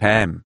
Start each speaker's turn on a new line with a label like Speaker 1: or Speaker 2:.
Speaker 1: pam.